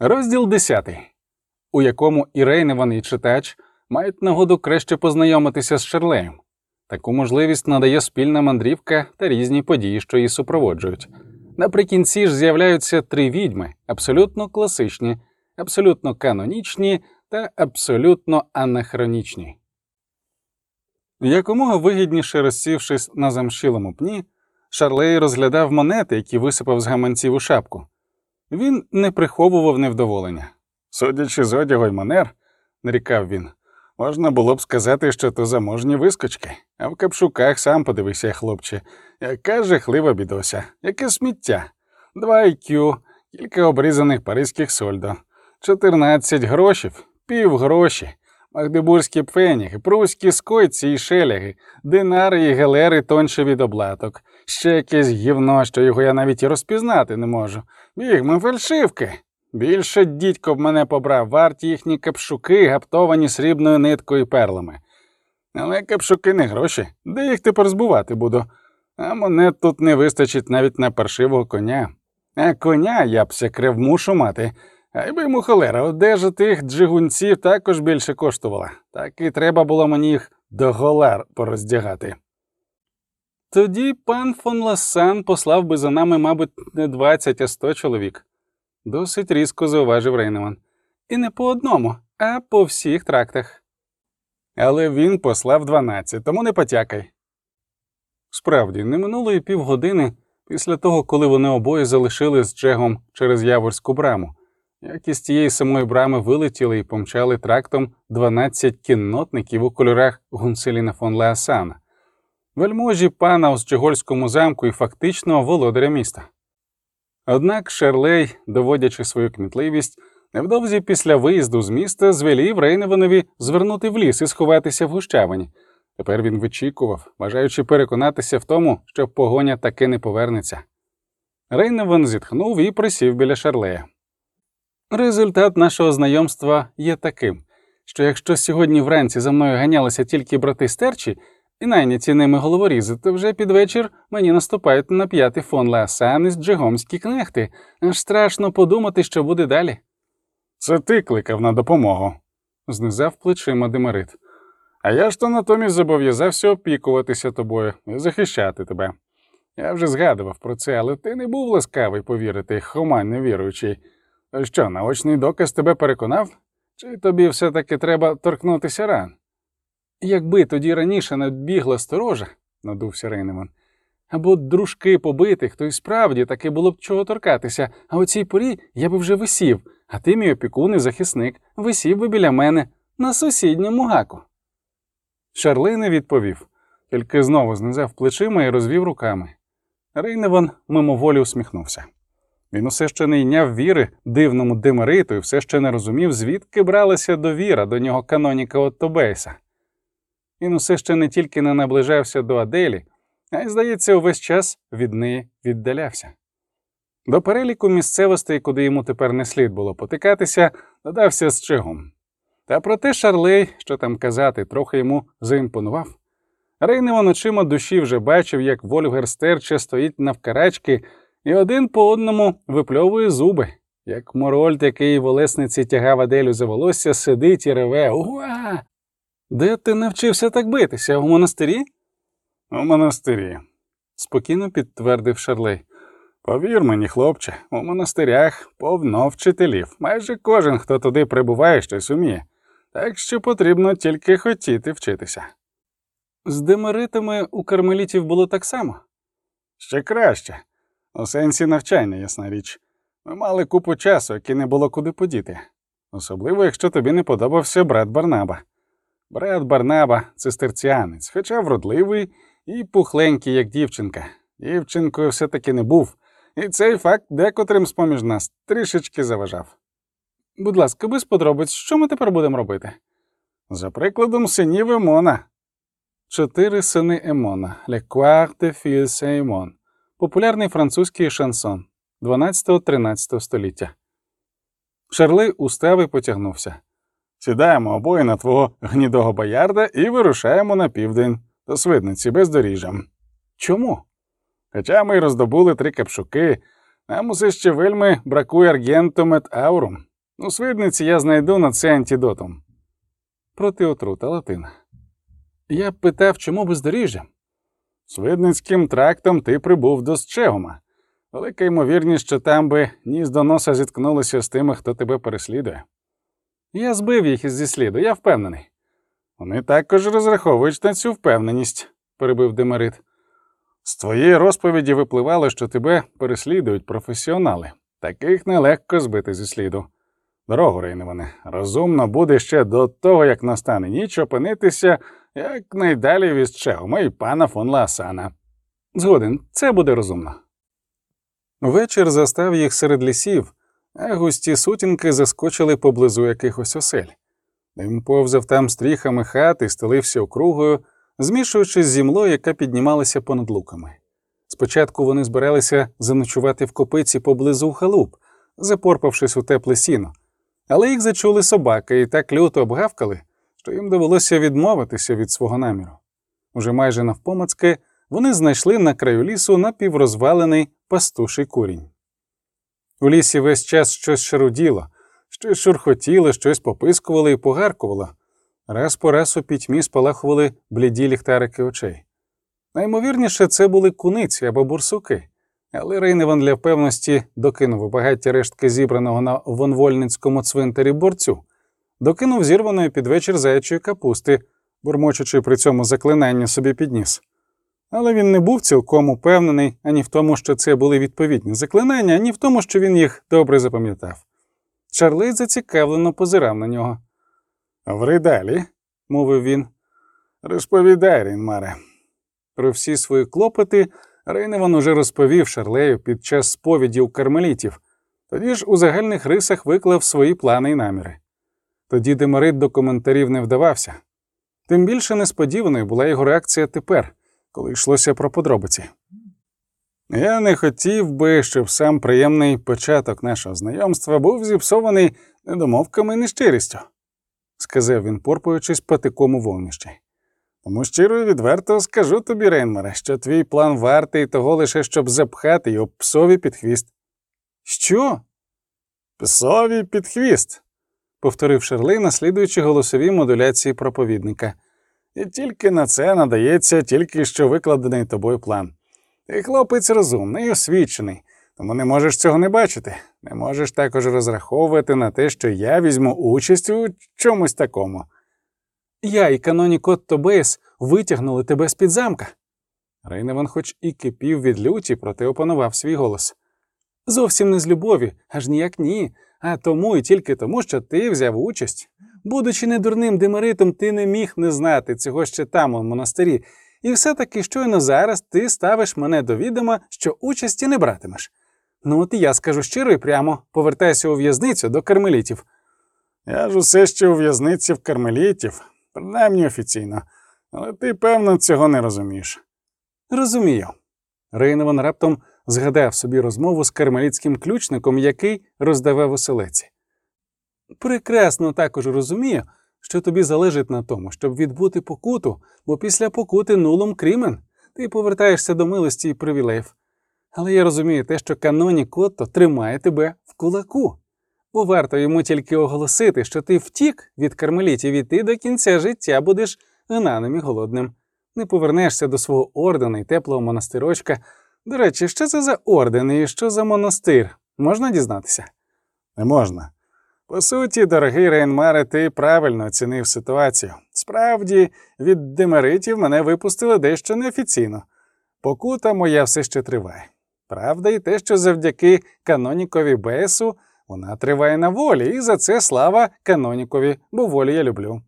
Розділ 10, у якому і Рейневан, читач мають нагоду краще познайомитися з Шерлеєм. Таку можливість надає спільна мандрівка та різні події, що її супроводжують. Наприкінці ж з'являються три відьми, абсолютно класичні, абсолютно канонічні та абсолютно анахронічні. Якомога вигідніше розсівшись на замшилому пні, Шарлей розглядав монети, які висипав з гаманців у шапку. Він не приховував невдоволення. Судячи з одягу й манер, нарікав він, можна було б сказати, що то заможні вискочки, а в капшуках сам подивися, хлопче, яка жахлива бідося, яке сміття, два IQ, кілька обрізаних паризьких сольдо, 14 грошів, пів гроші, магдебурзькі пфеніги, пруські скойці і шеляги, динари і гелери тонше від облаток, ще якесь гівно, що його я навіть і розпізнати не можу. Бігми фальшивки. Більше дідько б мене побрав, варті їхні капшуки, гаптовані срібною ниткою і перлами. Але капшуки не гроші, де їх тепер збувати буду? А монет тут не вистачить навіть на паршивого коня. А коня я б ся крив мушу мати. А й би йому холера, одежа тих джигунців також більше коштувала. Так і треба було мені їх до голар пороздягати. Тоді пан фон Лассан послав би за нами, мабуть, не 20, а 100 чоловік. Досить різко зауважив Рейнеман. І не по одному, а по всіх трактах. Але він послав 12, тому не потякай. Справді, не минуло і півгодини після того, коли вони обоє залишили з Джегом через Яворську браму, як із тієї самої брами вилетіли і помчали трактом 12 кіннотників у кольорах Гунселіна фон Леасана, вельможі пана у Счегольському замку і фактично володаря міста. Однак Шерлей, доводячи свою кмітливість, невдовзі після виїзду з міста звелів Рейневанові звернути в ліс і сховатися в гущавині. Тепер він вичікував, бажаючи переконатися в тому, що погоня таки не повернеться. Рейневан зітхнув і присів біля Шарлея. Результат нашого знайомства є таким, що якщо сьогодні вранці за мною ганялися тільки брати стерчі і найняті ними головорізи, то вже під вечір мені наступають на п'ятий фон Леасан із джигомські кнехти. Аж страшно подумати, що буде далі. Це ти кликав на допомогу, знизав плечима Демарит. А я ж то натомість зобов'язався опікуватися тобою і захищати тебе. Я вже згадував про це, але ти не був ласкавий повірити, хомань невіруючий. То що, наочний доказ тебе переконав? Чи тобі все-таки треба торкнутися ран? Якби тоді раніше надбігла сторожа, надувся Рейнеман, або дружки побитих, то й справді таки було б чого торкатися, а о цій порі я би вже висів, а ти, мій опікун і захисник, висів би біля мене на сусідньому гаку. Шарлей не відповів, тільки знову знизав плечима і розвів руками. Рейневан мимоволі усміхнувся. Він усе ще не йняв віри дивному Демериту і все ще не розумів, звідки бралася довіра до нього каноніка Оттобейса. Він усе ще не тільки не наближався до Аделі, а й, здається, увесь час від неї віддалявся. До переліку місцевостей, куди йому тепер не слід було потикатися, додався з чигом. Та проте Шарлей, що там казати, трохи йому заімпонував. Рейневан очима душі вже бачив, як Вольфгар стерче стоїть навкарачки і один по одному випльовує зуби, як морольд, який в олесниці тягав Аделю за волосся, сидить і реве Уа! Де ти навчився так битися? У монастирі? У монастирі, спокійно підтвердив Шарлей. Повір мені, хлопче, у монастирях повно вчителів. Майже кожен, хто туди прибуває, щось уміє. Так що потрібно тільки хотіти вчитися. З демеритами у кармелітів було так само? Ще краще. У сенсі навчання, ясна річ. Ми мали купу часу, який не було куди подіти. Особливо, якщо тобі не подобався брат Барнаба. Брат Барнаба цистерціанець, хоча вродливий і пухленький, як дівчинка. Дівчинкою все таки не був, і цей факт декотрим з поміж нас трішечки заважав. Будь ласка, без подробиць, що ми тепер будемо робити? За прикладом синів Емона. Чотири сини Емона Лекуар де Фільс Емон. Популярний французький шансон 12-13 століття. Шарлей устав і потягнувся. Сідаємо обоє на твого гнідого боярда і вирушаємо на південь до свидниці бездоріжжям. Чому? Хоча ми роздобули три капшуки, нам усе ще вельми бракує аргенту мет аурум. У свидниці я знайду на це антидотом. Проти отрута латина. Я питав, чому бездоріжжя? Свидницьким трактом ти прибув до Счегома. Велика ймовірність, що там би ніс до носа зіткнулися з тими, хто тебе переслідує. Я збив їх із сліду, я впевнений. Вони також розраховують на цю впевненість, перебив Демерит. З твоєї розповіді випливало, що тебе переслідують професіонали. Таких нелегко збити зі сліду. Дорогу, Рейневане, розумно буде ще до того, як настане ніч опинитися якнайдалі від Чеума і пана фон Ласана. Згоден, це буде розумно. Вечір застав їх серед лісів, а густі сутінки заскочили поблизу якихось осель. Дим повзав там стріхами хат і стелився округою, змішуючись з зімлою, яка піднімалася понад луками. Спочатку вони збиралися заночувати в копиці поблизу халуп, запорпавшись у тепле сіно, але їх зачули собаки і так люто обгавкали, що їм довелося відмовитися від свого наміру. Уже майже навпомацки вони знайшли на краю лісу напіврозвалений пастуший курінь. У лісі весь час щось шаруділо, щось шурхотіло, щось попискувало і погаркувало. Раз по раз у пітьмі спалахували бліді ліхтарики очей. Наймовірніше, це були куниці або бурсуки, але Рейневан для певності докинув у багаття рештки зібраного на вонвольницькому цвинтарі борцю, докинув зірваної під вечір заячої капусти, бурмочучи при цьому заклинання собі підніс. Але він не був цілком упевнений ані в тому, що це були відповідні заклинання, ані в тому, що він їх добре запам'ятав. Чарлей зацікавлено позирав на нього. Ври далі, мовив він. Розповідай, Рінмаре. Про всі свої клопоти Рейневан уже розповів Шарлею під час сповіді у кармелітів, тоді ж у загальних рисах виклав свої плани і наміри. Тоді Демарит до коментарів не вдавався. Тим більше несподіваною була його реакція тепер, коли йшлося про подробиці. Я не хотів би, щоб сам приємний початок нашого знайомства був зіпсований недомовками і нещирістю, сказав він, порпуючись патиком у вогнищі. Тому щиро і відверто скажу тобі, Рейнмаре, що твій план вартий того лише щоб запхати його псові під хвіст. Що? Псові під хвіст, повторив Шерлей, наслідуючи голосові модуляції проповідника. І тільки на це надається тільки що викладений тобою план. Ти хлопець розумний і освічений, тому не можеш цього не бачити. Не можеш також розраховувати на те, що я візьму участь у чомусь такому. Я і канонік Отто Бейс витягнули тебе з під замка. Рейневан, хоч і кипів від люті, проте опанував свій голос. Зовсім не з любові, аж ніяк ні, а тому і тільки тому, що ти взяв участь. Будучи недурним демеритом, ти не міг не знати цього ще там, у монастирі, і все таки щойно зараз ти ставиш мене до відома, що участі не братимеш. Ну, от і я скажу щиро і прямо повертайся у в'язницю до кармелітів. Я ж усе ще у в'язниці в кармелітів, принаймні офіційно, але ти, певно, цього не розумієш. Розумію. Рейнован раптом згадав собі розмову з кармелітським ключником, який роздавав оселеці. Прекрасно також розумію, що тобі залежить на тому, щоб відбути покуту, бо після покути нулом крімен ти повертаєшся до милості і привілеїв. Але я розумію те, що каноні Котто тримає тебе в кулаку, бо варто йому тільки оголосити, що ти втік від кармелітів і ти до кінця життя будеш гнаним і голодним. Не повернешся до свого ордена і теплого монастирочка. До речі, що це за орден і що за монастир? Можна дізнатися? Не можна. По суті, дорогий Рейнмаре, ти правильно оцінив ситуацію. Справді, від демеритів мене випустили дещо неофіційно. Покута моя все ще триває. Правда, і те, що завдяки канонікові Бесу вона триває на волі, і за це слава канонікові, бо волі я люблю.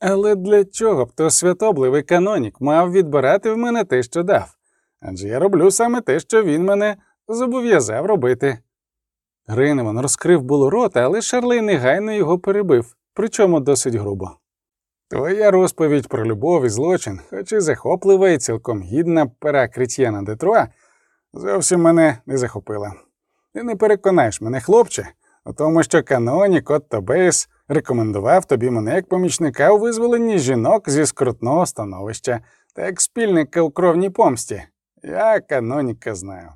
Але для чого б то святобливий канонік мав відбирати в мене те, що дав? Адже я роблю саме те, що він мене зобов'язав робити. Гриневан розкрив було рота, але Шарлей негайно його перебив, причому досить грубо. Твоя розповідь про любов і злочин, хоч і захоплива і цілком гідна пера Крітьєна Детруа, зовсім мене не захопила. Ти не переконаєш мене, хлопче, у тому, що канонік Отто Бейс рекомендував тобі мене як помічника у визволенні жінок зі скрутного становища та як спільника у кровній помсті. Я каноніка знаю.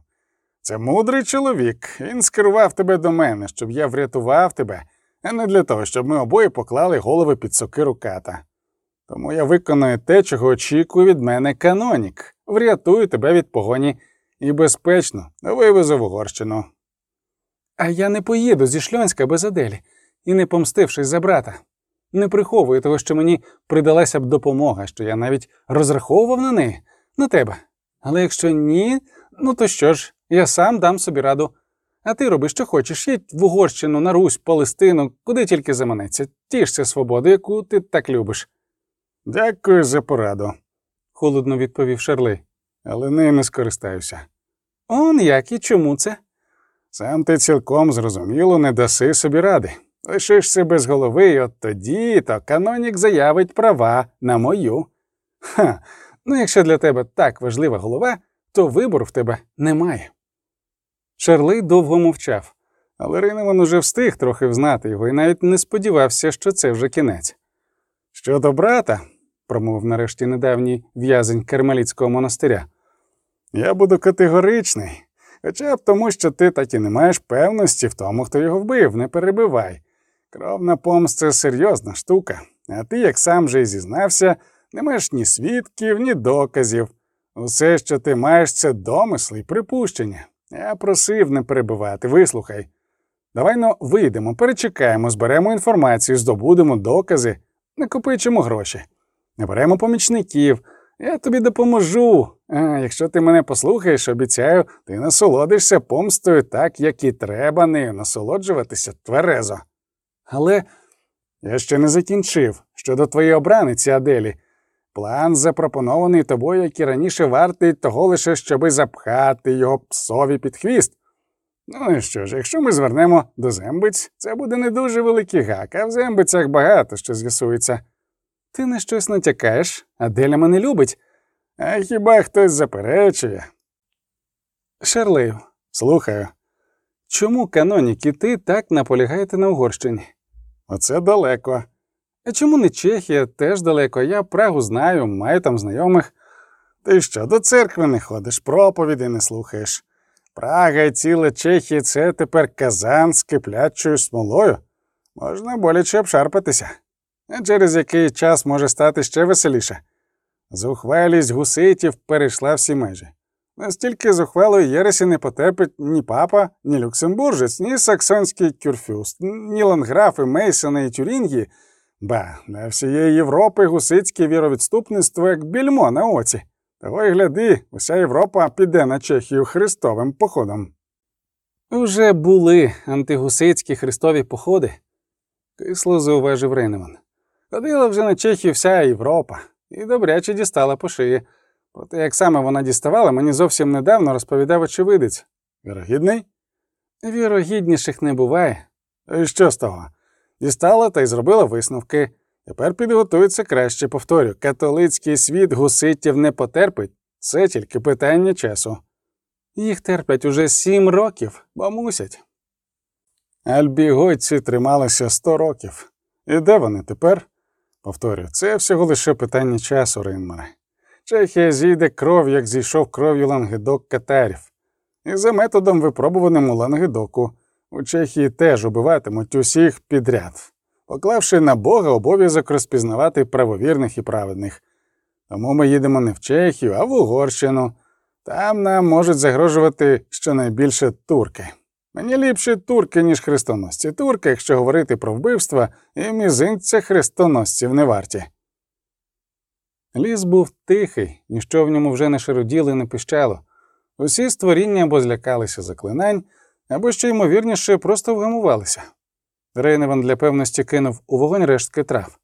Це мудрий чоловік. Він скерував тебе до мене, щоб я врятував тебе, а не для того, щоб ми обоє поклали голови під сокиру ката. Тому я виконую те, чого очікує від мене канонік, врятую тебе від погоні і безпечно вивезу в Угорщину. А я не поїду зі Шльонська без Аделі і не помстившись за брата. Не приховую того, що мені придалася б допомога, що я навіть розраховував на неї, на тебе. Але якщо ні, ну то що ж, я сам дам собі раду. А ти роби, що хочеш, їдь в Угорщину, на Русь, Палестину, куди тільки заманеться, тішся свободи, яку ти так любиш. Дякую за пораду, холодно відповів Шарли, але нею не скористаюся. Он як і чому це? Сам ти цілком зрозуміло не даси собі ради. Лишишся без голови, і от тоді то канонік заявить права на мою. Ха, ну якщо для тебе так важлива голова, то вибору в тебе немає. Шарли довго мовчав, але Риневан уже встиг трохи взнати його і навіть не сподівався, що це вже кінець. Щодо брата, промовив нарешті недавній в'язень Кармеліцького монастиря, я буду категоричний, хоча б тому, що ти так і не маєш певності в тому, хто його вбив, не перебивай. Кровна помста серйозна штука, а ти, як сам же і зізнався, не маєш ні свідків, ні доказів. Усе, що ти маєш, це домисли й припущення. Я просив не перебивати, вислухай. Давай ну вийдемо, перечекаємо, зберемо інформацію, здобудемо докази, накопичимо гроші, наберемо помічників. Я тобі допоможу. А якщо ти мене послухаєш, обіцяю, ти насолодишся помстою так, як і треба нею насолоджуватися тверезо. Але я ще не закінчив щодо твоєї обраниці, Аделі. План, запропонований тобою, як і раніше, вартий того лише, щоби запхати його псові під хвіст. Ну і що ж, якщо ми звернемо до зембиць, це буде не дуже великий гак, а в зембицях багато що з'ясується. Ти на щось натякаєш, Аделя мене любить. А хіба хтось заперечує? Шарлею, слухаю. Чому канонік і ти так наполягаєте на Угорщині? Оце далеко. А чому не Чехія теж далеко? Я Прагу знаю, маю там знайомих. Ти що, до церкви не ходиш, проповіді не слухаєш. Прага і ціла Чехія це тепер казан з киплячою смолою. Можна боляче обшарпатися. А через який час може стати ще веселіше. Зухвалість гуситів перейшла всі межі. Настільки зухвалої єресі не потерпить ні папа, ні люксембуржець, ні саксонський кюрфюст, ні ланграфи, Мейсони і Тюрінгі, ба для всієї Європи гусицьке віровідступництво як більмо на оці. Того й гляди, уся Європа піде на Чехію христовим походом. Уже були антигусицькі христові походи, кисло зауважив Рейнеман. Ходила вже на Чехію вся Європа і добряче дістала по шиї. Проте, як саме вона діставала, мені зовсім недавно розповідав очевидець. Вірогідний? Вірогідніших не буває. І що з того? Дістала та й зробила висновки. Тепер підготується краще, повторю. Католицький світ гуситів не потерпить, це тільки питання часу. Їх терплять уже сім років, бо мусять. Альбігойці трималися сто років. І де вони тепер? Повторю, це всього лише питання часу, Ринмаре. Чехія зійде кров, як зійшов кров'ю лангедок катарів. І за методом випробуваним у лангедоку у Чехії теж убиватимуть усіх підряд, поклавши на Бога обов'язок розпізнавати правовірних і праведних. Тому ми їдемо не в Чехію, а в Угорщину. Там нам можуть загрожувати щонайбільше турки. Мені ліпше турки, ніж хрестоносці. Турки, якщо говорити про вбивства, і мізинця хрестоносців не варті. Ліс був тихий, ніщо в ньому вже не шароділо і не пищало. Усі створіння або злякалися заклинань, або що ймовірніше, просто вгамувалися. Рейневан для певності кинув у вогонь рештки трав.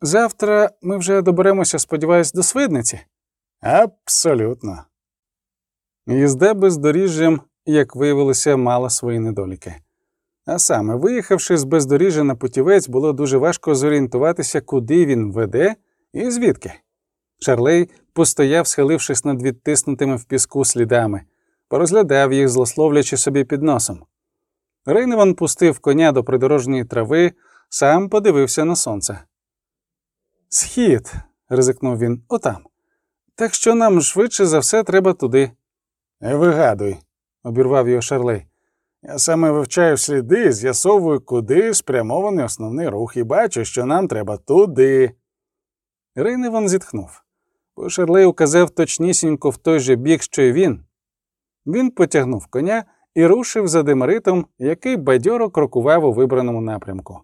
Завтра ми вже доберемося, сподіваюсь, до свидниці. Абсолютно. Їзда бездоріжжям, як виявилося, мала свої недоліки. А саме, виїхавши з бездоріжжя на путівець, було дуже важко зорієнтуватися, куди він веде і звідки. Шарлей постояв, схилившись над відтиснутими в піску слідами, порозглядав їх, злословлячи собі під носом. Рейневан пустив коня до придорожньої трави, сам подивився на сонце. Схід, ризикнув він, отам. Так що нам швидше за все треба туди. Не вигадуй, обірвав його Шарлей. Я саме вивчаю сліди, з'ясовую, куди спрямований основний рух, і бачу, що нам треба туди. Рейневан зітхнув, бо Шарлей указав точнісінько в той же бік, що й він. Він потягнув коня і рушив за демаритом, який бадьоро крокував у вибраному напрямку.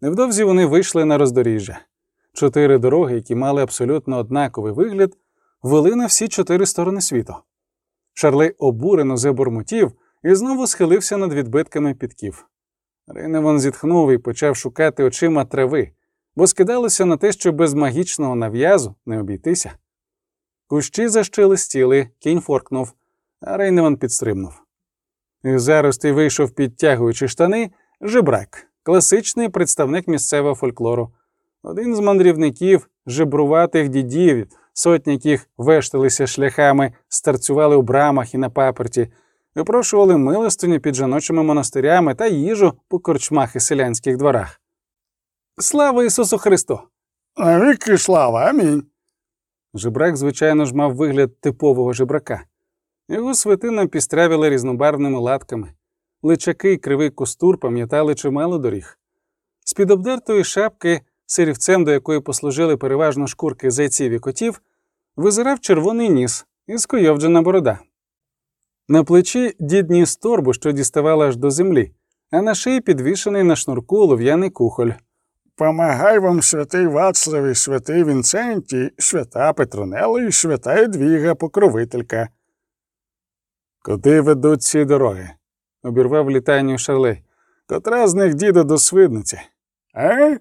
Невдовзі вони вийшли на роздоріжжя. Чотири дороги, які мали абсолютно однаковий вигляд, вели на всі чотири сторони світу. Шарлей обурено забурмотів і знову схилився над відбитками підків. Рейневан зітхнув і почав шукати очима трави, бо скидалося на те, що без магічного нав'язу не обійтися. Кущі защелестіли, кінь форкнув, Рейневан підстрибнув. Із зарости вийшов, підтягуючи штани, жебрак, класичний представник місцевого фольклору. Один з мандрівників, жебруватих дідів, сотні яких вешталися шляхами, старцювали у брамах і на паперті, випрошували милостиню під жіночими монастирями та їжу по корчмах і селянських дворах. Слава Ісусу Христу! Навіки слава, амінь. Жебрак, звичайно ж, мав вигляд типового жебрака. Його свитина пістрявіла різнобарвними латками. Личаки й кривий кустур пам'ятали чимало доріг. З під обдертої шапки, сирівцем, до якої послужили переважно шкурки зайців і котів, визирав червоний ніс і скойовджена борода. На плечі дід ніс торбу, що діставала аж до землі, а на шиї підвішений на шнурку олов'яний кухоль. Помагай вам святий Вацлав і святий Вінцентій, свята Петронела і свята Едвіга, покровителька. Куди ведуть ці дороги? обірвав літанню Шарлей. Котра з них діда до свидниці? А?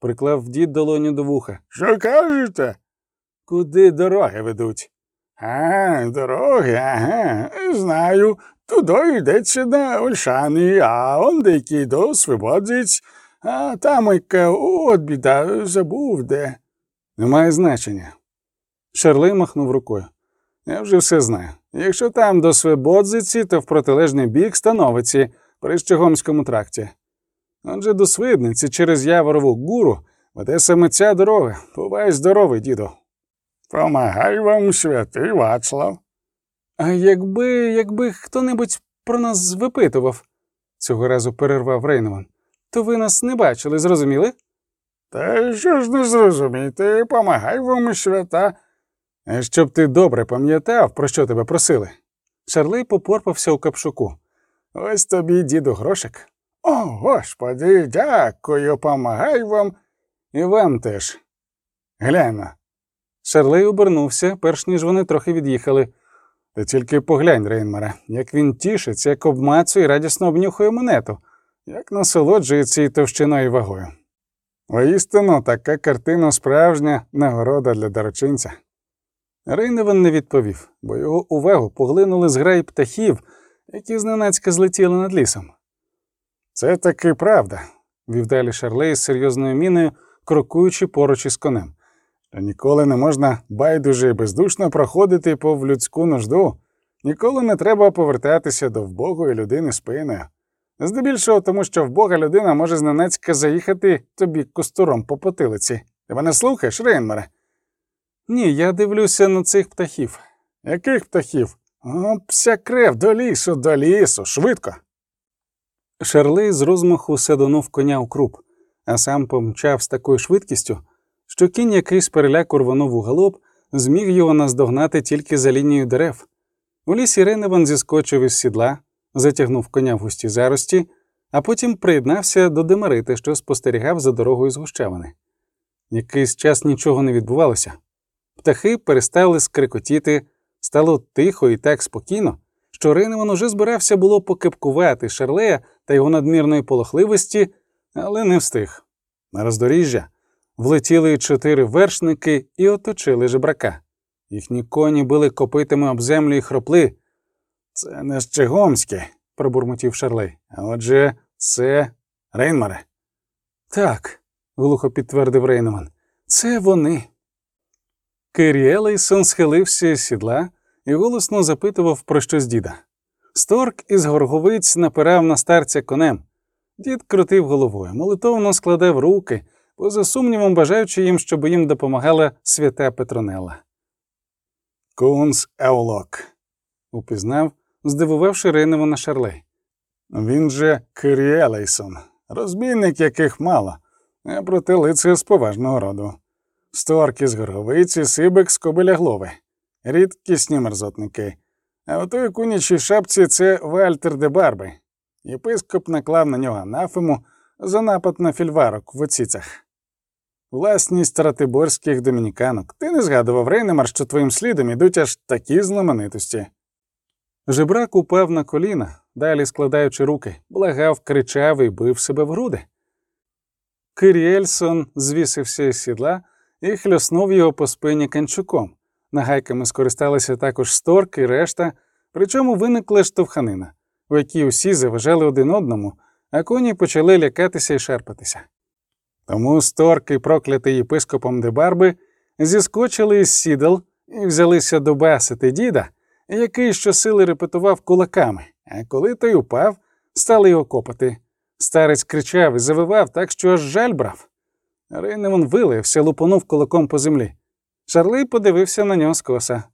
приклав дід долоню до вуха. Що кажете? Куди дороги ведуть? А, дороги, ага, знаю. Туди йдеться на Ольшани, а он деякий до Свободзиць, а там яка от біда, забув де. Немає значення. Шарлей махнув рукою. Я вже все знаю. Якщо там до Свободзиці, то в протилежний бік становиці при Щегомському тракті. Отже, до Свидниці через Яворову гуру веде саме ця дорога. Бувай здоровий, діду. Помагай вам, святий Вацлав. А якби якби хто-небудь про нас випитував, цього разу перервав Рейнован, то ви нас не бачили, зрозуміли? Та що ж не зрозуміти, помагай вам, свята. А Щоб ти добре пам'ятав, про що тебе просили. Шарлей попорпався у капшуку. Ось тобі, діду, грошик. О, господи, дякую, помагай вам. І вам теж. Глянь. Шарлей обернувся, перш ніж вони трохи від'їхали. Ти тільки поглянь, Рейнмаре, як він тішиться, як обмацує і радісно обнюхує монету, як насолоджується і товщиною і вагою. Воістину, така картина справжня нагорода для дарочинця. Рейневан не відповів, бо його увагу поглинули зграї птахів, які зненацька злетіли над лісом. Це таки правда, вів далі Шарлей з серйозною міною, крокуючи поруч із конем. Що ніколи не можна байдуже і бездушно проходити пов людську нужду, ніколи не треба повертатися до вбогої людини спиною. Здебільшого тому, що вбога людина може зненацька заїхати тобі кустуром по потилиці. Ти мене слухаєш, Рейнмере? Ні, я дивлюся на цих птахів. Яких птахів? О, крев до лісу, до лісу, швидко. Шарлей з розмаху седонув коня у круп, а сам помчав з такою швидкістю, що кінь якийсь переляку рванув у галоп, зміг його наздогнати тільки за лінією дерев. У лісі Рейневан зіскочив із сідла, затягнув коня в густі зарості, а потім приєднався до Демарити, що спостерігав за дорогою з гущавини. Якийсь час нічого не відбувалося. Птахи перестали скрикотіти, стало тихо і так спокійно, що Рейневан уже збирався було покипкувати Шарлея та його надмірної полохливості, але не встиг. На роздоріжжя влетіли чотири вершники і оточили жебрака. Їхні коні били копитами об землю і хропли. Це не Щегомське, пробурмотів Шарлей. А отже, це Рейнмаре. Так, глухо підтвердив Рейнеман. Це вони. Кирі Елейсон схилився з сідла і голосно запитував про щось діда. Сторк із горговиць напирав на старця конем. Дід крутив головою, молитовно складав руки, поза сумнівом бажаючи їм, щоб їм допомагала свята Петронела. Кунс Еулок, упізнав здивувавши Рейневана Шарлей. Він же Киріелейсон, розбійник яких мало, а проте лицар з поважного роду. Сторки з горговиці, сибик з кобиляглови. Рідкісні мерзотники. А в той кунячій шапці це Вальтер де Барби. Єпископ наклав на нього анафему за напад на фільварок в оціцях. Власність ратиборських домініканок. Ти не згадував Рейнемар, що твоїм слідом ідуть аж такі знаменитості. Жебрак упав на коліна, далі складаючи руки, благав, кричав і бив себе в груди. Киріельсон звісився із сідла і хльоснув його по спині канчуком. Нагайками скористалися також сторк і решта, причому виникла штовханина, в якій усі заважали один одному, а коні почали лякатися і шерпатися. Тому сторк і проклятий єпископом Дебарби зіскочили із сідал і взялися добасити діда, який щосили репетував кулаками, а коли той упав, стали його копати. Старець кричав і завивав так, що аж жаль брав. Рейневан вилився, лупонув кулаком по землі. Шарлей подивився на нього скоса.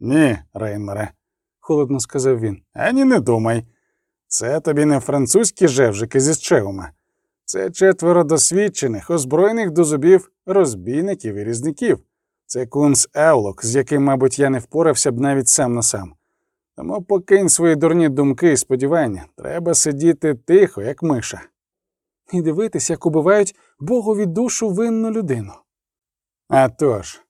Ні, Рейнмере, Холодно сказав він. ані не думай. Це тобі не французькі жевжики зі Счеума. Це четверо досвідчених, озброєних до зубів розбійників і різників. Це кунс Еулок, з яким, мабуть, я не впорався б навіть сам на сам. Тому покинь свої дурні думки і сподівання. Треба сидіти тихо, як миша. І дивитись, як убивають Богові душу винну людину. А тож,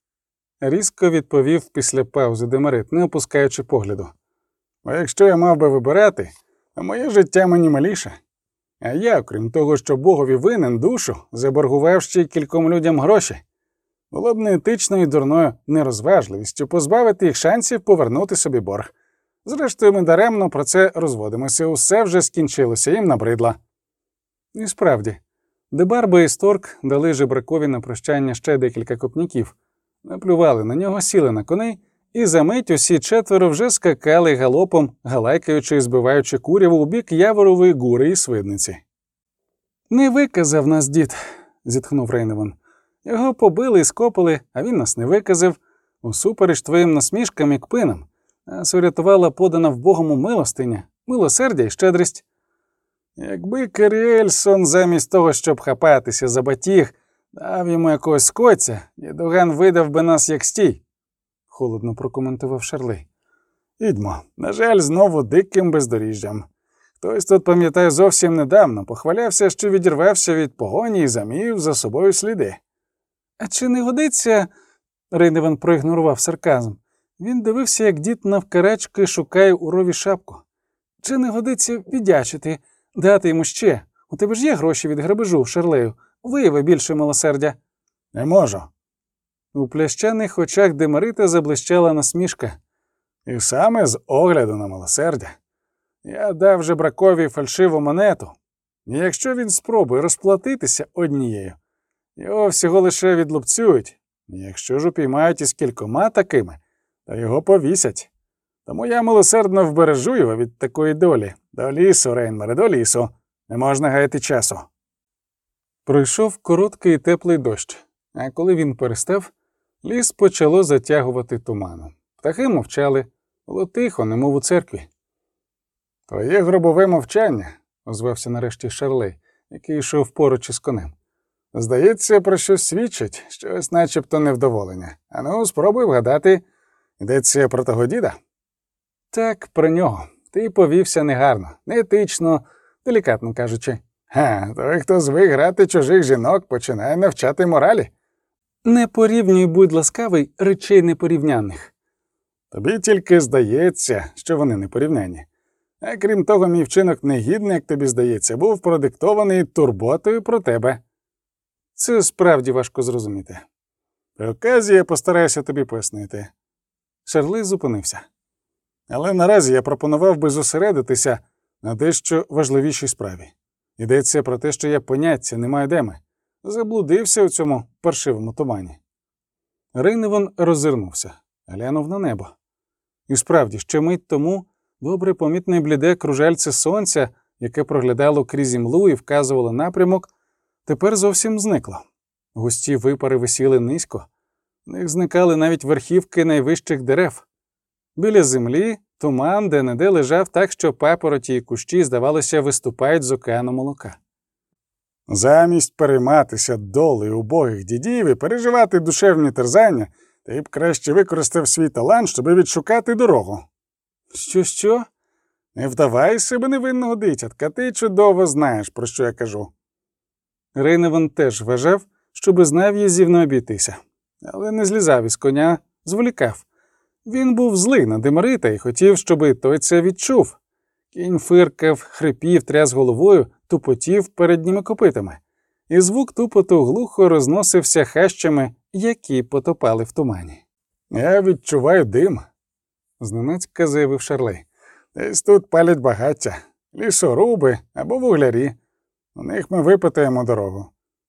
Різко відповів після паузи Демарит, не опускаючи погляду. бо якщо я мав би вибирати, то моє життя мені маліше. А я, окрім того, що Богові винен душу, заборгував ще й кільком людям гроші. Було б неетичною і дурною нерозважливістю позбавити їх шансів повернути собі борг. Зрештою, ми даремно про це розводимося, усе вже скінчилося, їм набридло. І справді, Дебарба і Сторк дали жебракові на прощання ще декілька копняків, наплювали на нього, сіли на коней, і за мить усі четверо вже скакали галопом, галайкаючи і збиваючи куряву у бік яворової гури і свидниці. Не виказав нас дід, зітхнув Рейневан. Його побили і скопили, а він нас не виказав. Усупереч твоїм насмішкам і кпинам, нас урятувала подана в Богому милостиня, милосердя і щедрість. Якби Керіельсон замість того, щоб хапатися за батіг, дав йому якогось скотця, дідуган видав би нас як стій, холодно прокоментував Шарлей. Ідьмо, на жаль, знову диким бездоріжжям. Хтось тут, пам'ятаю, зовсім недавно похвалявся, що відірвався від погоні і замів за собою сліди. А чи не годиться? Рейневан проігнорував сарказм. Він дивився, як дід навкарачки шукає у рові шапку. Чи не годиться віддячити, дати йому ще? У тебе ж є гроші від грабежу, Шарлею. Вияви більше милосердя. Не можу. У плящаних очах Демарита заблищала насмішка. І саме з огляду на милосердя. Я дав же бракові фальшиву монету. І якщо він спробує розплатитися однією, його всього лише відлупцюють. Якщо ж упіймають із кількома такими, то його повісять. Тому я милосердно вбережу його від такої долі. До лісу, Рейнмере, до лісу. Не можна гаяти часу. Пройшов короткий теплий дощ, а коли він перестав, ліс почало затягувати туманом. Птахи мовчали, було тихо, немов у церкві. Твоє гробове мовчання, озвався нарешті Шарлей, який йшов поруч із конем. здається, про щось свідчить, щось начебто невдоволення. Ану, спробуй вгадати, йдеться про того діда. Так, про нього. Ти повівся негарно, неетично, делікатно кажучи. Га, той, хто звик грати чужих жінок, починає навчати моралі. Не порівнюй, будь ласкавий, речей непорівнянних. Тобі тільки здається, що вони не порівняні. А крім того, мій вчинок негідний, як тобі здається, був продиктований турботою про тебе. Це справді важко зрозуміти. При оказії я постараюся тобі пояснити. Шарлей зупинився. Але наразі я пропонував би зосередитися на дещо важливішій справі. Йдеться про те, що я поняття не маю деми. Заблудився у цьому паршивому тумані. Рейневан роззирнувся, глянув на небо. І справді, ще мить тому добре помітне бліде кружальце сонця, яке проглядало крізь імлу і вказувало напрямок, тепер зовсім зникло. Густі випари висіли низько, в них зникали навіть верхівки найвищих дерев. Біля землі Туман де-не-де лежав так, що папороті і кущі, здавалося, виступають з океану молока. Замість перейматися долею убогих дідів і переживати душевні терзання, ти б краще використав свій талант, щоб відшукати дорогу. Що, що? Не вдавай себе невинного дитятка, ти чудово знаєш, про що я кажу. Рейневан теж вважав, що без нав'язів не обійтися, але не злізав із коня, зволікав. Він був злий на Демарита і хотів, щоби той це відчув. Кінь фиркав, хрипів, тряс головою, тупотів передніми копитами, і звук тупоту глухо розносився хащами, які потопали в тумані. Я відчуваю дим. Зненацька заявив Шарлей. Десь тут палять багаття, лісоруби або вуглярі. У них ми випитаємо дорогу.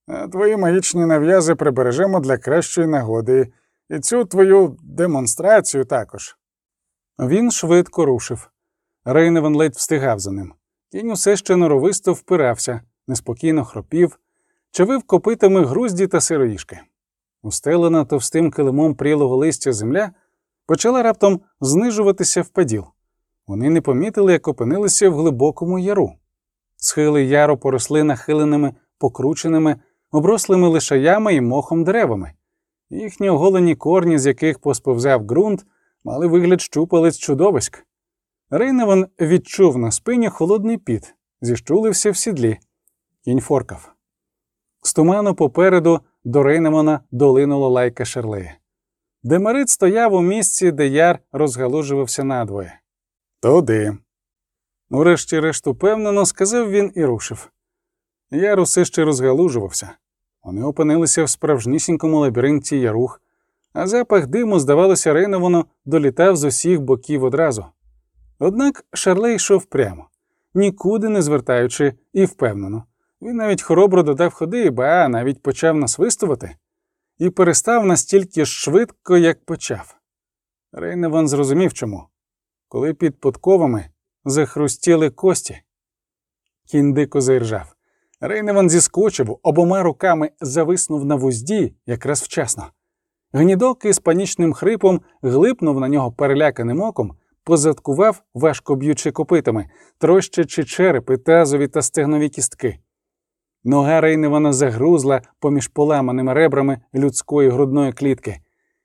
А твої магічні нав'язи прибережемо для кращої нагоди, і цю твою демонстрацію також. Він швидко рушив. Рейневан ледь встигав за ним. Кінь усе ще норовисто впирався, неспокійно хропів, чавив копитами грузді та сироїшки. Устелена товстим килимом прілого листя земля почала раптом знижуватися в паділ. Вони не помітили, як опинилися в глибокому яру. Схили яру поросли нахиленими, покрученими, оброслими лишаями і мохом деревами. Їхні оголені корні, з яких посповзав ґрунт, мали вигляд щупалець чудовиськ. Рейневан відчув на спині холодний піт, зіщулився в сідлі. Кінь форкав. З туману попереду до Рейневана долинула лайка Шерлея. Демарит стояв у місці, де яр розгалужувався надвоє. Туди. Урешті-решт упевнено, сказав він і рушив. Яр усе ще розгалужувався. Вони опинилися в справжнісінькому лабіринті ярух, а запах диму, здавалося, Рейновану долітав з усіх боків одразу. Однак Шарлей йшов прямо, нікуди не звертаючи, і впевнено. Він навіть хоробро додав ходи, ба навіть почав насвистувати, і перестав настільки швидко, як почав. Рейневан зрозумів чому. Коли під подковами захрустіли кості. Кінь дико заіржав. Рейневан зіскочив, обома руками зависнув на вузді якраз вчасно. Гнідоки з панічним хрипом глипнув на нього переляканим оком, позадкував, важко б'ючи копитами, трощачи черепи, тазові та стегнові кістки. Нога Рейневана загрузла поміж поламаними ребрами людської грудної клітки,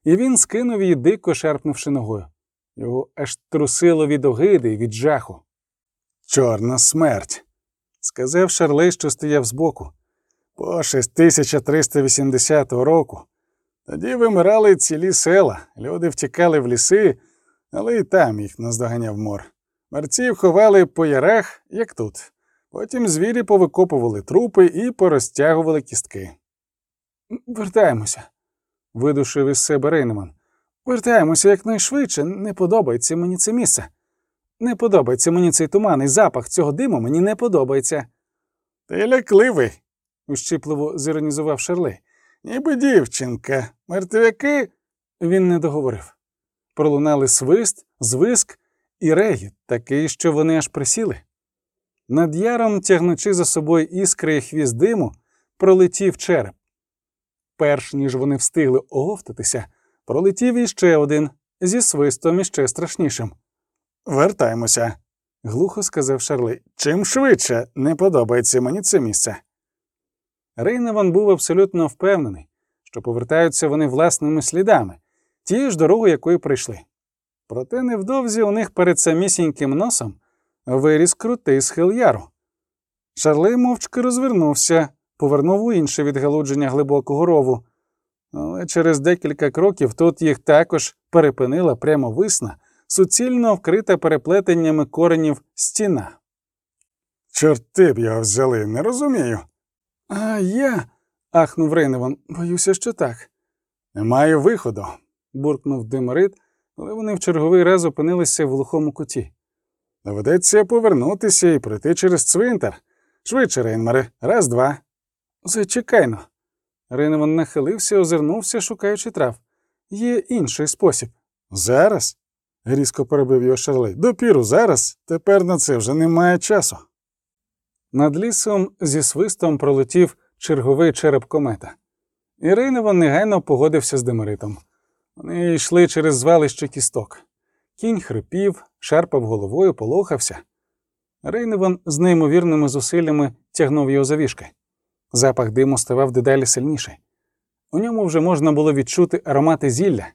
і він скинув її, дико шарпнувши ногою. Його аж трусило від огиди й від жаху. Чорна смерть. Сказав Шарлей, що стояв збоку. По 6380 року. Тоді вимирали цілі села, люди втікали в ліси, але і там їх наздоганяв мор. Мерців ховали по ярах, як тут. Потім звірі повикопували трупи і порозтягували кістки. Вертаємося, видушив із себе Рейнеман. Вертаємося якнайшвидше, не подобається мені це місце. Не подобається мені цей туман і запах цього диму мені не подобається, Ти лякливий, ущипливо зіронізував Шарлей. ніби дівчинка. Мертвяки. Він не договорив. Пролунали свист, звиск і регіт, такий, що вони аж присіли. Над яром, тягнучи за собою іскри і хвіст диму, пролетів череп. Перш ніж вони встигли оговтатися, пролетів іще один зі свистом іще страшнішим. Вертаємося. Глухо сказав Шарлей. Чим швидше не подобається мені це місце. Рейневан був абсолютно впевнений, що повертаються вони власними слідами, тією ж дорогою, якою прийшли. Проте невдовзі у них перед самісіньким носом виріс крутий схил яру. Шарлей мовчки розвернувся, повернув у інше відгалудження глибокого рову, але через декілька кроків тут їх також перепинила прямо висна, суцільно вкрита переплетеннями коренів стіна. Чорти б його взяли, не розумію. А я. ахнув Рейневан, боюся, що так. Немає виходу. буркнув Демарит, але вони в черговий раз опинилися в глухому куті. Доведеться повернутися і пройти через цвинтар. Швидше, Рейнмаре, раз, два. Зачекайно. Рейневан нахилився, озирнувся, шукаючи трав. Є інший спосіб. Зараз? Різко перебив його Шарлей. Допіру зараз. Тепер на це вже немає часу. Над лісом зі свистом пролетів черговий череп комета. І Рейневан негайно погодився з Демаритом. Вони йшли через звалище кісток. Кінь хрипів, шарпав головою, полохався. Рейневан з неймовірними зусиллями тягнув його за вішки. Запах диму ставав дедалі сильніший. У ньому вже можна було відчути аромати зілля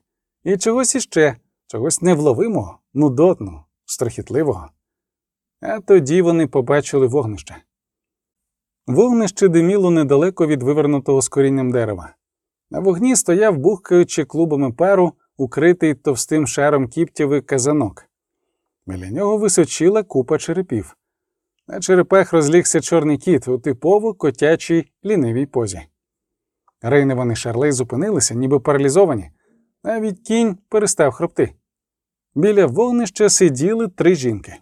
і чогось іще, чогось невловимого, нудотного, страхітливого. А тоді вони побачили вогнище. Вогнище диміло недалеко від вивернутого з корінням дерева. На вогні стояв, бухкаючи клубами пару, укритий товстим шаром кіптєвий казанок. Біля нього височила купа черепів. На черепах розлігся чорний кіт у типово котячій лінивій позі. Рейневан і Шарлей зупинилися, ніби паралізовані. Навіть кінь перестав хропти. Біля вогнища сиділи три жінки.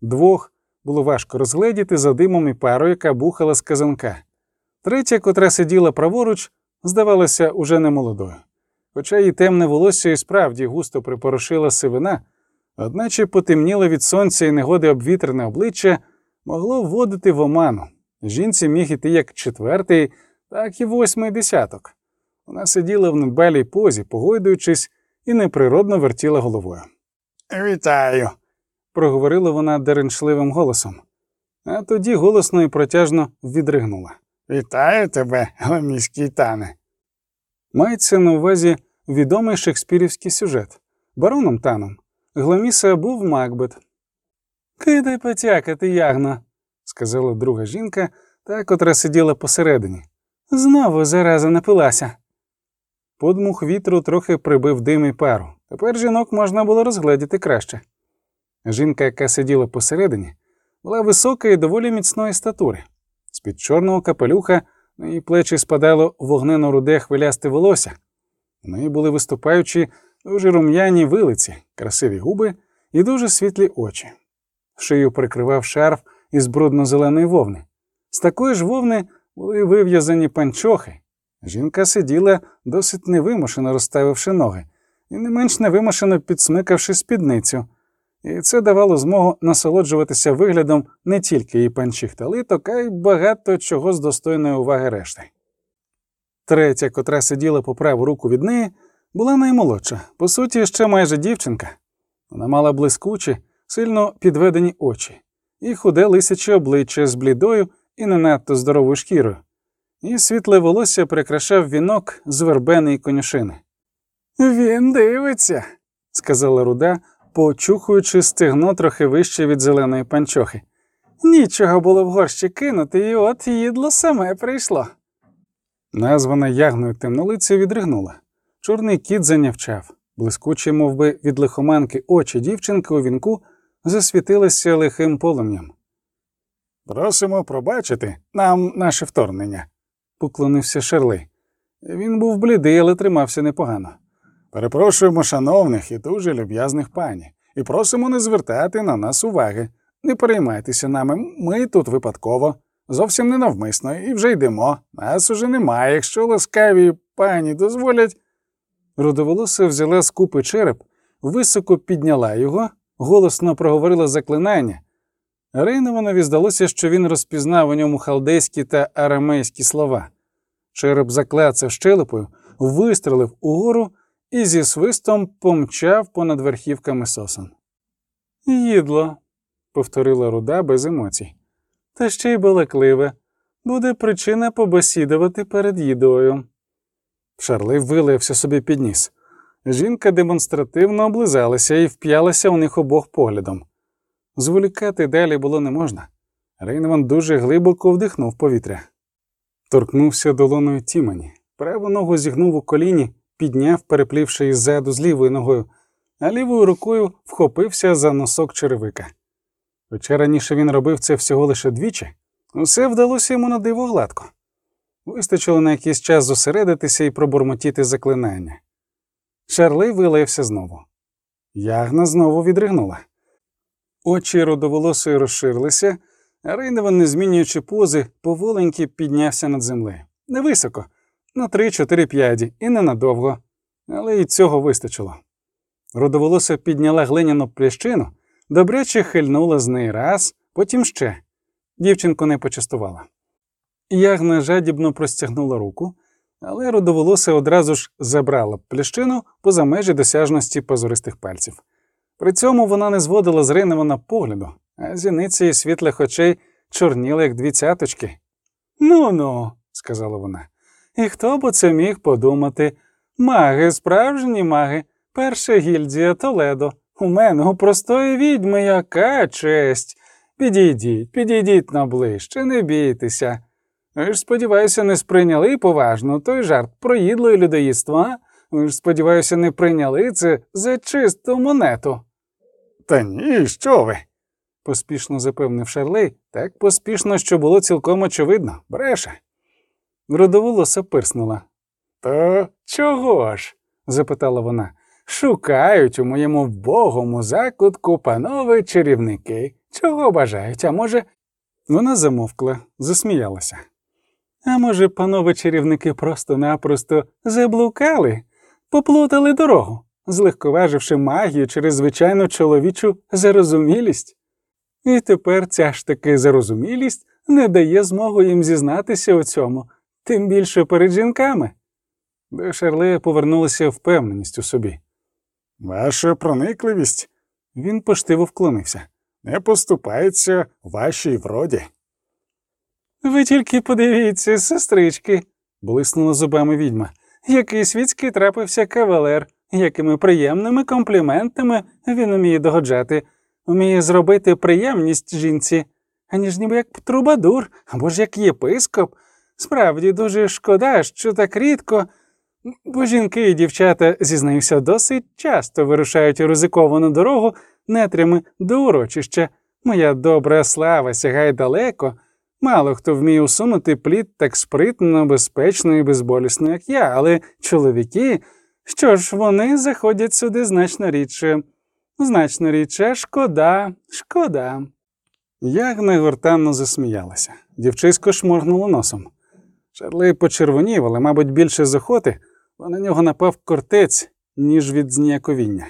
Двох було важко розгледіти за димом і парою, яка бухала з казанка. Третя, котра сиділа праворуч, здавалася уже не молодою. Хоча її темне волосся і справді густо припорошила сивина, одначе потемніло від сонця і негоди обвітрене обличчя могло вводити в оману. Жінці міг іти як четвертий, так і восьмий десяток. Вона сиділа в недбалій позі, погойдуючись, і неприродно вертіла головою. Вітаю. Проговорила вона деренчливим голосом, а тоді голосно і протяжно відригнула. Вітаю тебе, гламіський тане. Мається на увазі відомий шекспірівський сюжет. Бароном Таном Гламіса був Макбет. Кидай потякати, ягно, сказала друга жінка, та котра сиділа посередині. Знову зараза напилася. Подмух вітру трохи прибив дим і пару. Тепер жінок можна було розгледіти краще. Жінка, яка сиділа посередині, була висока і доволі міцної статури. З-під чорного капелюха на її плечі спадало вогнено руде хвилясте волосся. У неї були виступаючі дуже рум'яні вилиці, красиві губи і дуже світлі очі. Шию прикривав шарф із брудно-зеленої вовни. З такої ж вовни були вив'язані панчохи. Жінка сиділа досить невимушено розставивши ноги, і не менш невимушено підсмикавши спідницю. І це давало змогу насолоджуватися виглядом не тільки її панчих та литок, а й багато чого з достойної уваги решти. Третя, котра сиділа по праву руку від неї, була наймолодша, по суті, ще майже дівчинка. Вона мала блискучі, сильно підведені очі, і худе лисяче обличчя з блідою і не надто здоровою шкірою, і світле волосся прикрашав вінок з вербени конюшини. Він дивиться, сказала руда, почухуючи стегно трохи вище від зеленої панчохи. Нічого було в горщі кинути, і от їдло саме прийшло. Названа ягною темнолиця відригнула. Чорний кіт занявчав, блискучі, мов би, від лихоманки очі дівчинки у вінку засвітилися лихим полум'ям. Просимо пробачити нам наше вторгнення. Поклонився Шерлей. Він був блідий, але тримався непогано. Перепрошуємо шановних і дуже люб'язних пані, і просимо не звертати на нас уваги. Не переймайтеся нами, ми тут випадково, зовсім ненавмисно, і вже йдемо. Нас уже немає, якщо ласкаві пані дозволять. Рудоволоса взяла з купи череп, високо підняла його, голосно проговорила заклинання. Рейнованові здалося, що він розпізнав у ньому халдейські та арамейські слова. Череп закляцав щелепою, вистрелив угору і зі свистом помчав понад верхівками сосен. Їдло, повторила руда без емоцій. Та ще й балакливе. Буде причина побесідувати перед їдою. Шарлей вилився собі під ніс. Жінка демонстративно облизалася і вп'ялася у них обох поглядом. Зволікати далі було не можна. Рейнван дуже глибоко вдихнув повітря. Торкнувся долоною тімані, праву ногу зігнув у коліні, підняв, переплівши іззаду з лівою ногою, а лівою рукою вхопився за носок черевика. Хоча раніше він робив це всього лише двічі, усе вдалося йому на диво гладко. Вистачило на якийсь час зосередитися і пробурмотіти заклинання. Шарлей вилився знову. Ягна знову відригнула. Очі родоволосої розширилися, а Рейневан, не змінюючи пози, поволеньки піднявся над землею. Невисоко, на три-чотири п'яді, і ненадовго, але й цього вистачило. Родоволоса підняла глиняну плещину, добряче хильнула з неї раз, потім ще. Дівчинку не почастувала. Ягна жадібно простягнула руку, але родоволоса одразу ж забрала плещину поза межі досяжності позористих пальців. При цьому вона не зводила з Рейневана погляду, а зіниці її світлих очей чорніли, як дві цяточки. Ну ну, сказала вона. І хто б це міг подумати? Маги, справжні маги, перша гільдія Толедо. У мене у простої відьми яка честь. Підійдіть, підійдіть наближче, не бійтеся. Ви ж, сподіваюся, не сприйняли поважно той жарт про їдло і людоїдство, а? Ви ж, сподіваюся, не прийняли це за чисту монету. Та ні, що ви? поспішно запевнив Шарлей, так поспішно, що було цілком очевидно, бреше. Родоволоса пирснула. То чого ж? запитала вона. Шукають у моєму вбогому закутку панове чарівники. Чого бажають, а може. Вона замовкла, засміялася. А може, панове чарівники просто-напросто заблукали, поплутали дорогу, злегковаживши магію через звичайну чоловічу зарозумілість. І тепер ця ж таки зарозумілість не дає змогу їм зізнатися у цьому, тим більше перед жінками. До Шарлея повернулася впевненість у собі. Ваша проникливість Він поштиво вклонився. не поступається вашій вроді. Ви тільки подивіться, сестрички, блиснула зубами відьма. Який світський трапився кавалер, якими приємними компліментами він уміє догоджати, уміє зробити приємність жінці, аніж ніби як трубадур або ж як єпископ. Справді дуже шкода, що так рідко. Бо жінки і дівчата, зізнаюся, досить часто вирушають у ризиковану дорогу нетрями до урочища. Моя добра слава сягає далеко. Мало хто вміє усунути плід так спритно, безпечно і безболісно, як я, але чоловіки, що ж, вони заходять сюди значно рідше. Значно рідше, шкода, шкода. Ягна гортанно засміялася. Дівчисько шморгнуло носом. Шарлей почервонів, але, мабуть, більше з охоти, бо на нього напав кортець, ніж від зніяковіння.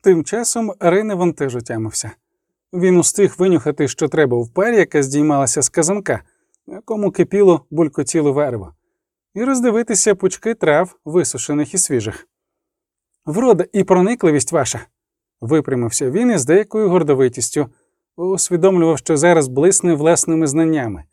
Тим часом Рейневан теж отямився. Він устиг винюхати, що треба в парі, яка здіймалася з казанка, на якому кипіло булькотіло верво, і роздивитися пучки трав, висушених і свіжих. Врода і проникливість ваша. випрямився він із деякою гордовитістю, усвідомлював, що зараз блисне власними знаннями.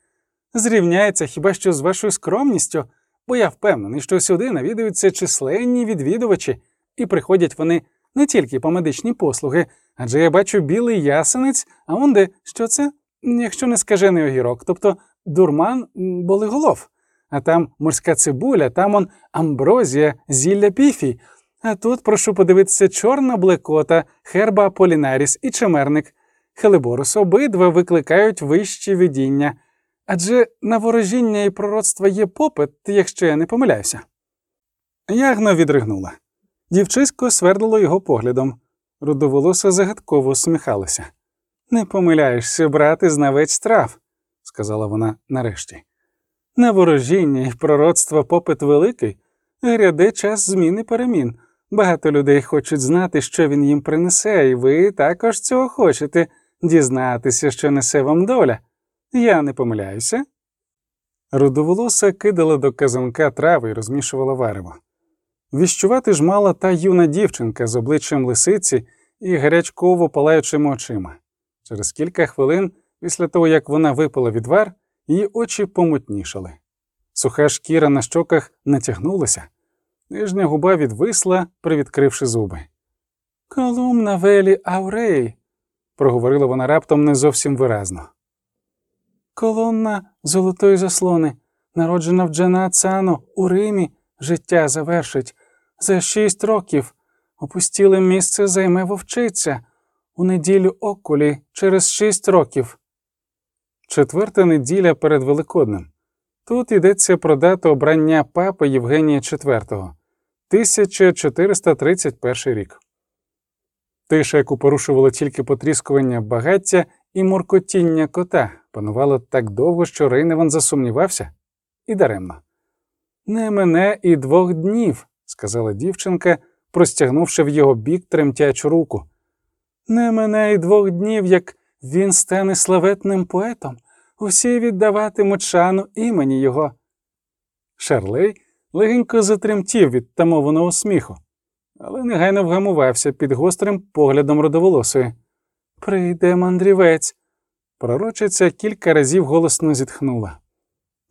Зрівняється хіба що з вашою скромністю, бо я впевнений, що сюди навідуються численні відвідувачі, і приходять вони не тільки по медичні послуги, адже я бачу білий ясенець, а он де що це? Якщо не скажений огірок, тобто дурман болиголов. А там морська цибуля, там он амброзія, зілля піфій. А тут прошу подивитися чорна блекота, херба полінаріс і чемерник. Хелеборус обидва викликають вищі видіння. Адже на ворожіння і пророцтва є попит, якщо я не помиляюся. Ягна відригнула. Дівчисько свердлило його поглядом. Рудоволоса загадково усміхалася. Не помиляєшся, брати, знавець трав, сказала вона нарешті. На ворожіння і пророцтва попит великий, гряде час зміни перемін. Багато людей хочуть знати, що він їм принесе, і ви також цього хочете дізнатися, що несе вам доля. Я не помиляюся. Рудоволоса кидала до казанка трави і розмішувала варево. Віщувати ж мала та юна дівчинка з обличчям лисиці і гарячково палаючими очима. Через кілька хвилин, після того як вона випила відвар, її очі помутнішали. Суха шкіра на щоках натягнулася, нижня губа відвисла, привідкривши зуби. Колумна велі Аурей, проговорила вона раптом не зовсім виразно. Колонна золотої заслони, народжена в Джанацано у Римі, життя завершить. За шість років опустіле місце займе вовчиця у неділю окулі через шість років. Четверта неділя перед Великоднем. Тут йдеться про дату обрання папи Євгенія IV, 1431 рік. Тиша, яку порушувало тільки потріскування багаття і муркотіння кота, панувало так довго, що Рейневан засумнівався і даремно. Не мене і двох днів, сказала дівчинка, простягнувши в його бік тремтячу руку. Не мене і двох днів, як він стане славетним поетом, усі віддаватимуть шану імені його. Шарлей легенько затремтів від тамованого сміху. але негайно вгамувався під гострим поглядом родоволосої. Прийде мандрівець. Пророчиця кілька разів голосно зітхнула.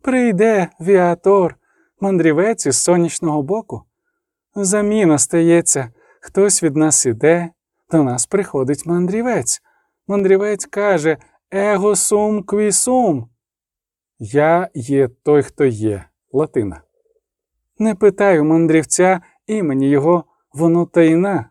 Прийде віатор, мандрівець із сонячного боку. Заміна стається, хтось від нас іде, до нас приходить мандрівець. Мандрівець каже Его сум кві сум. Я є той, хто є. Латина. Не питаю мандрівця імені його, воно таїна.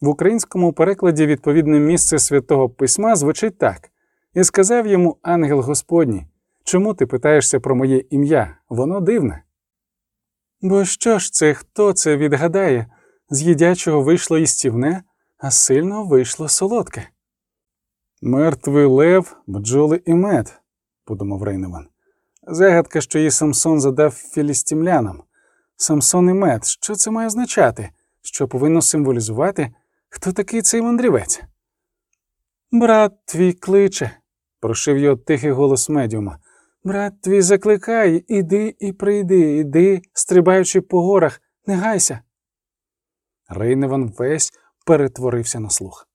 В українському перекладі відповідне місце святого письма звучить так: І сказав йому ангел Господній, чому ти питаєшся про моє ім'я? Воно дивне. Бо що ж це, хто це відгадає? З їдячого вийшло їстівне, а сильно вийшло солодке. Мертвий лев, бджоли і мед, подумав Рейневан. Загадка, що її Самсон задав філістімлянам. Самсон і мед, що це має означати? Що повинно символізувати, хто такий цей мандрівець? Брат твій кличе, прошив його тихий голос медіума. Брат твій закликає, іди і прийди, іди, стрибаючи по горах, не гайся. Рейневан весь перетворився на слух.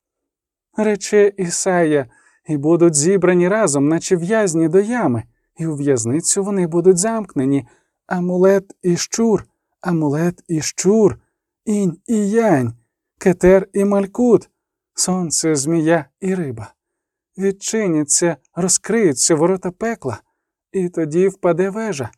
Рече Ісая, і будуть зібрані разом, наче в'язні до ями, і у в'язницю вони будуть замкнені. Амулет і щур, амулет і щур, інь і янь, кетер і малькут, сонце, змія і риба. Відчиняться, розкриються ворота пекла, і тоді впаде вежа.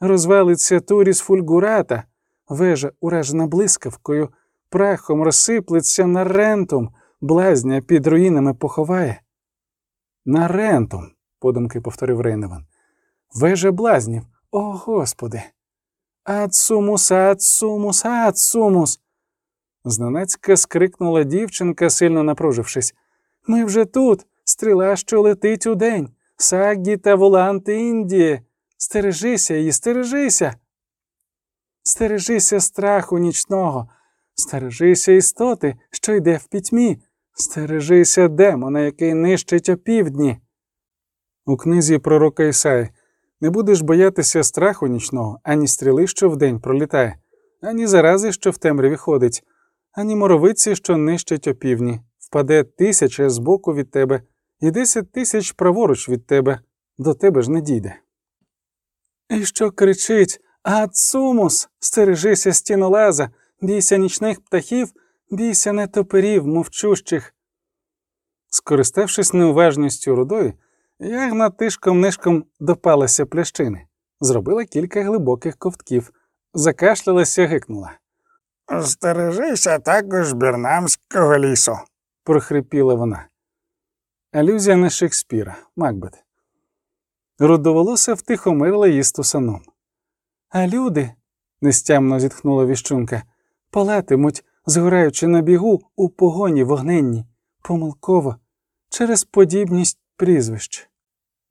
Розвалиться туріс фульгурата, вежа, уражена блискавкою, прахом розсиплеться на рентум, блазня під руїнами поховає. На рентум, подумки повторив Рейневан. Вежа блазнів, о Господи. Ацумус, ацумус, ацумус. Зненацька скрикнула дівчинка, сильно напружившись. Ми вже тут, стріла, що летить удень. Саггі та воланти Індії. Стережися її, стережися. Стережися страху нічного, стережися істоти, що йде в пітьмі, стережися демона, який нищить опівдні. У книзі пророка Ісаї не будеш боятися страху нічного, ані стріли, що вдень пролітає, ані зарази, що в темряві ходить, ані моровиці, що нищать опівдні. Впаде тисяча збоку від тебе, і десять тисяч праворуч від тебе, до тебе ж не дійде. І що кричить Ацумус, стережися стінолаза, бійся нічних птахів, бійся нетоперів, мовчущих. Скориставшись неуважністю рудої, ягна тишком нишком допалася плящини, зробила кілька глибоких ковтків, закашлялася, гикнула. Стережися також бірнамського лісу. прохрипіла вона. Алюзія на Шекспіра, Макбет. Рудоволоса втихомирила її стусаном. А люди, нестямно зітхнула віщунка, палатимуть, згораючи на бігу у погоні вогненні, помилково, через подібність прізвищ.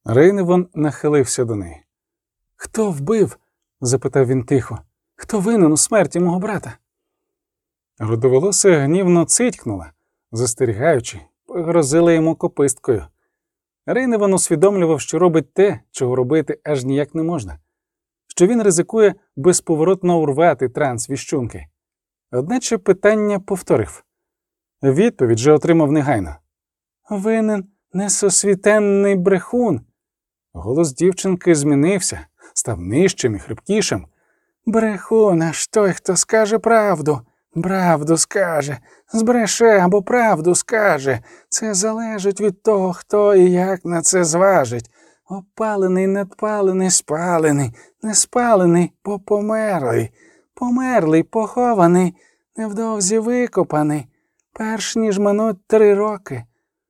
Рейневан нахилився до неї. Хто вбив? запитав він тихо. Хто винен у смерті мого брата? Рудоволоса гнівно цитькнула, застерігаючи, погрозила йому кописткою. Рейневан усвідомлював, що робить те, чого робити аж ніяк не можна, що він ризикує безповоротно урвати транс віщунки. Одначе питання повторив. Відповідь же отримав негайно. Винен несосвітенний брехун. Голос дівчинки змінився, став нижчим і хрипкішим. Брехун, аж той, хто скаже правду. Правду скаже, збреше або правду скаже. Це залежить від того, хто і як на це зважить. Опалений, надпалений, спалений, не спалений, попомерлий, померлий, похований, невдовзі викопаний, перш ніж минуть три роки,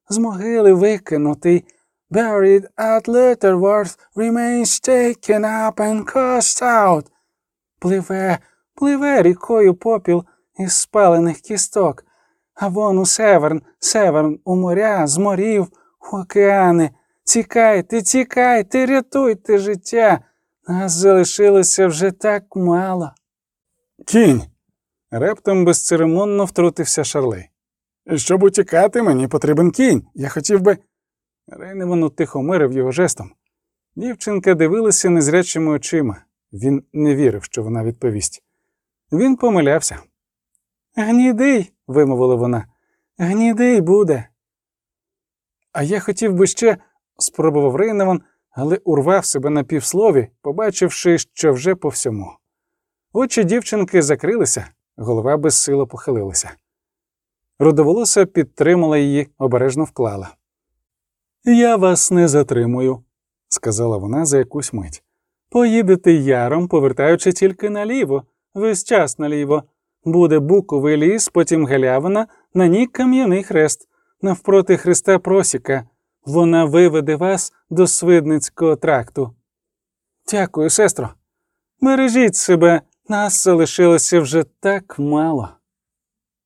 з могили викинутий. Buried at Lutterworth remains taken up and cast out. Пливе, пливе рікою попіл із спалених кісток, а вон у северн, северн у моря, з морів, у океани. Тікайте, тікайте, рятуйте життя. Нас залишилося вже так мало. Кінь. Рептом безцеремонно втрутився Шарлей. Щоб утікати, мені потрібен кінь. Я хотів би. Рейневан утихомирив його жестом. Дівчинка дивилася незрячими очима. Він не вірив, що вона відповість. Він помилявся. Гнідий, вимовила вона. Гнідий буде. А я хотів би ще, спробував Рейневан, але урвав себе на півслові, побачивши, що вже по всьому. Очі дівчинки закрилися, голова безсило похилилася. Рудоволоса підтримала її, обережно вклала. Я вас не затримую, сказала вона за якусь мить. Поїдете яром, повертаючи тільки наліво, весь час наліво. Буде буковий ліс, потім галявина, на ній кам'яний хрест, навпроти хреста просіка. Вона виведе вас до свидницького тракту. Дякую, сестро. Бережіть себе, нас залишилося вже так мало.